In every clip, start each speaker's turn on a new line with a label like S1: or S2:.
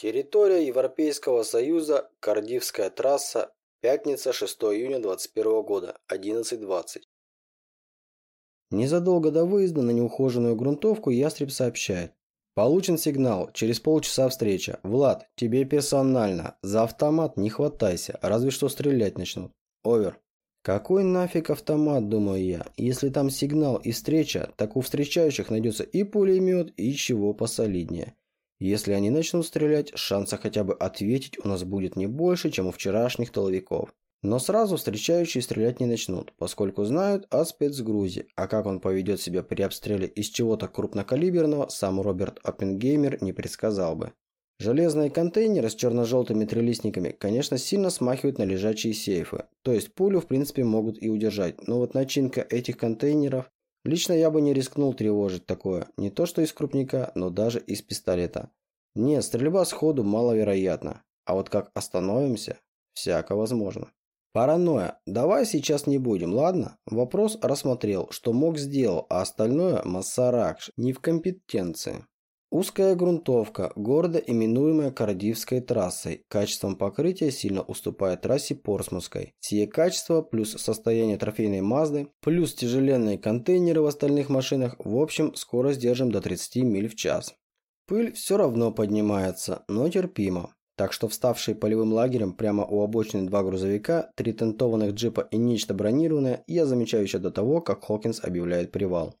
S1: Территория Европейского Союза, Кардивская трасса, пятница, 6 июня 2021 года, 11.20. Незадолго до выезда на неухоженную грунтовку ястреб сообщает. Получен сигнал, через полчаса встреча. Влад, тебе персонально. За автомат не хватайся, разве что стрелять начнут. Овер. Какой нафиг автомат, думаю я. Если там сигнал и встреча, так у встречающих найдется и пулемет, и чего посолиднее. Если они начнут стрелять, шанса хотя бы ответить у нас будет не больше, чем у вчерашних толовиков. Но сразу встречающие стрелять не начнут, поскольку знают о спецгрузе, а как он поведет себя при обстреле из чего-то крупнокалиберного, сам Роберт Оппенгеймер не предсказал бы. Железные контейнеры с черно-желтыми трелистниками, конечно, сильно смахивают на лежачие сейфы, то есть пулю в принципе могут и удержать, но вот начинка этих контейнеров Лично я бы не рискнул тревожить такое, не то что из крупника, но даже из пистолета. Нет, стрельба сходу маловероятна, а вот как остановимся, всяко возможно. Паранойя. Давай сейчас не будем, ладно? Вопрос рассмотрел, что мог сделал, а остальное массаракш, не в компетенции. Узкая грунтовка, гордо именуемая Кардивской трассой, качеством покрытия сильно уступает трассе Порсмутской. Сие качество плюс состояние трофейной Мазды, плюс тяжеленные контейнеры в остальных машинах, в общем, скорость держим до 30 миль в час. Пыль все равно поднимается, но терпимо. Так что вставшие полевым лагерем прямо у обочины два грузовика, три тентованных джипа и нечто бронированное я замечаю еще до того, как Хокинс объявляет привал.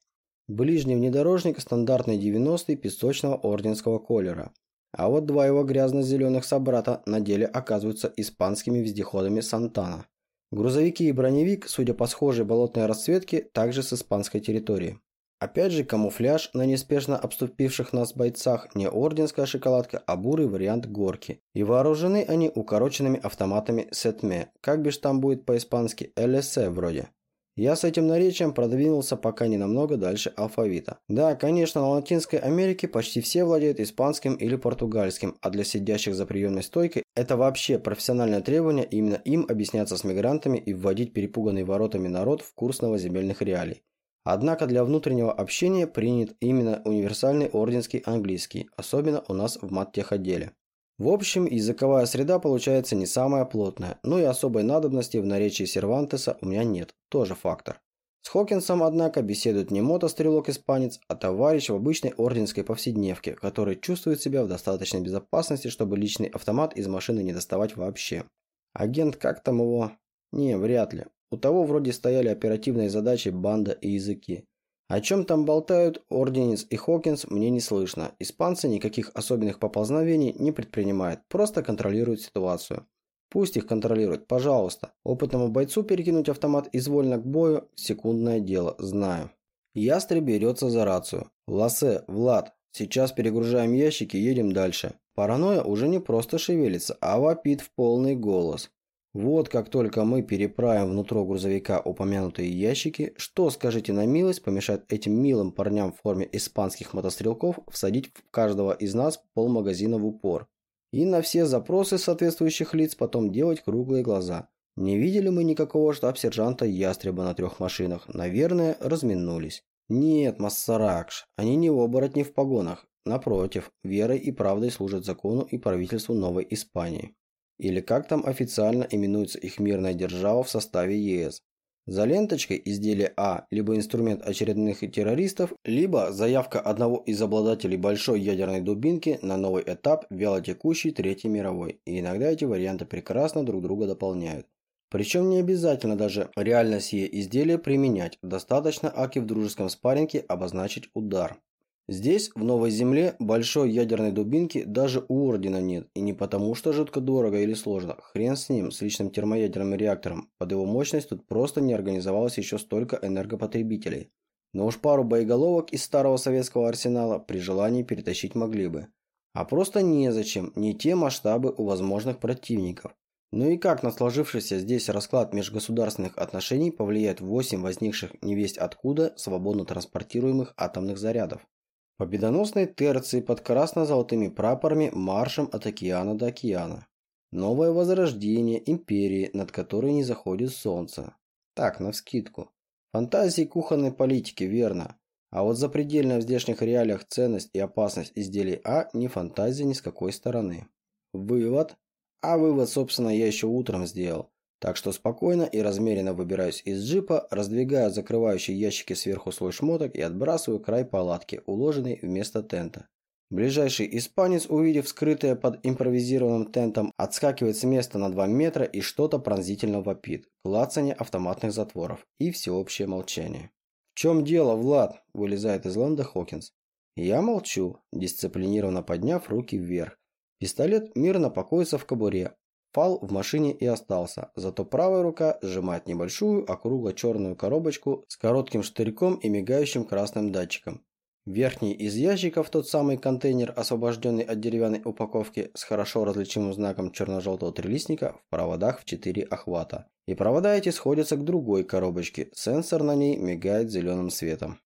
S1: Ближний внедорожник стандартный 90-й песочного орденского колера. А вот два его грязно-зеленых собрата на деле оказываются испанскими вездеходами Сантана. Грузовики и броневик, судя по схожей болотной расцветке, также с испанской территории. Опять же камуфляж на неспешно обступивших нас бойцах не орденская шоколадка, а бурый вариант горки. И вооружены они укороченными автоматами Сетме, как бишь там будет по-испански, ЛСЭ вроде. Я с этим наречием продвинулся пока не намного дальше алфавита. Да, конечно, на Латинской Америке почти все владеют испанским или португальским, а для сидящих за приемной стойкой это вообще профессиональное требование именно им объясняться с мигрантами и вводить перепуганный воротами народ в курс новоземельных реалий. Однако для внутреннего общения принят именно универсальный орденский английский, особенно у нас в маттехотделе. В общем, языковая среда получается не самая плотная, но и особой надобности в наречии Сервантеса у меня нет, тоже фактор. С Хокинсом, однако, беседует не мотострелок-испанец, а товарищ в обычной орденской повседневке, который чувствует себя в достаточной безопасности, чтобы личный автомат из машины не доставать вообще. Агент как там его? Не, вряд ли. У того вроде стояли оперативные задачи банда и языки. О чем там болтают Орденец и Хокинс, мне не слышно. Испанцы никаких особенных поползновений не предпринимают, просто контролируют ситуацию. Пусть их контролируют, пожалуйста. Опытному бойцу перекинуть автомат из вольно к бою – секундное дело, знаю. Ястреб берется за рацию. Лассе, Влад, сейчас перегружаем ящики, едем дальше. Паранойя уже не просто шевелится, а вопит в полный голос. Вот как только мы переправим внутрь грузовика упомянутые ящики, что, скажите на милость, помешает этим милым парням в форме испанских мотострелков всадить в каждого из нас полмагазина в упор. И на все запросы соответствующих лиц потом делать круглые глаза. Не видели мы никакого штаб-сержанта Ястреба на трех машинах. Наверное, разминулись. Нет, Массаракш, они не оборотни в погонах. Напротив, верой и правдой служат закону и правительству Новой Испании или как там официально именуется их мирная держава в составе ЕС. За ленточкой изделие А либо инструмент очередных террористов, либо заявка одного из обладателей большой ядерной дубинки на новый этап вялотекущей Третьей мировой. И иногда эти варианты прекрасно друг друга дополняют. Причем не обязательно даже реально сие изделие применять, достаточно аки в дружеском спарринге обозначить удар. Здесь, в Новой Земле, большой ядерной дубинки даже у Ордена нет. И не потому, что жутко дорого или сложно. Хрен с ним, с личным термоядерным реактором. Под его мощность тут просто не организовалось еще столько энергопотребителей. Но уж пару боеголовок из старого советского арсенала при желании перетащить могли бы. А просто незачем, не те масштабы у возможных противников. Ну и как на сложившийся здесь расклад межгосударственных отношений повлияет 8 возникших невесть откуда свободно транспортируемых атомных зарядов? Победоносной терции под красно-золотыми прапорами маршем от океана до океана. Новое возрождение империи, над которой не заходит солнце. Так, навскидку. Фантазии кухонной политики, верно. А вот запредельная в здешних реалиях ценность и опасность изделий А не фантазия ни с какой стороны. Вывод. А вывод, собственно, я еще утром сделал. Так что спокойно и размеренно выбираюсь из джипа, раздвигаю закрывающие ящики сверху слой шмоток и отбрасываю край палатки, уложенный вместо тента. Ближайший испанец, увидев скрытое под импровизированным тентом, отскакивает с места на 2 метра и что-то пронзительно вопит. Клацание автоматных затворов и всеобщее молчание. «В чем дело, Влад?» – вылезает из ланда Хокинс. Я молчу, дисциплинированно подняв руки вверх. Пистолет мирно покоится в кобуре, Фал в машине и остался, зато правая рука сжимает небольшую округло-черную коробочку с коротким штырьком и мигающим красным датчиком. Верхний из ящиков тот самый контейнер, освобожденный от деревянной упаковки с хорошо различимым знаком черно-желтого трелистника в проводах в 4 охвата. И провода эти сходятся к другой коробочке, сенсор на ней мигает зеленым светом.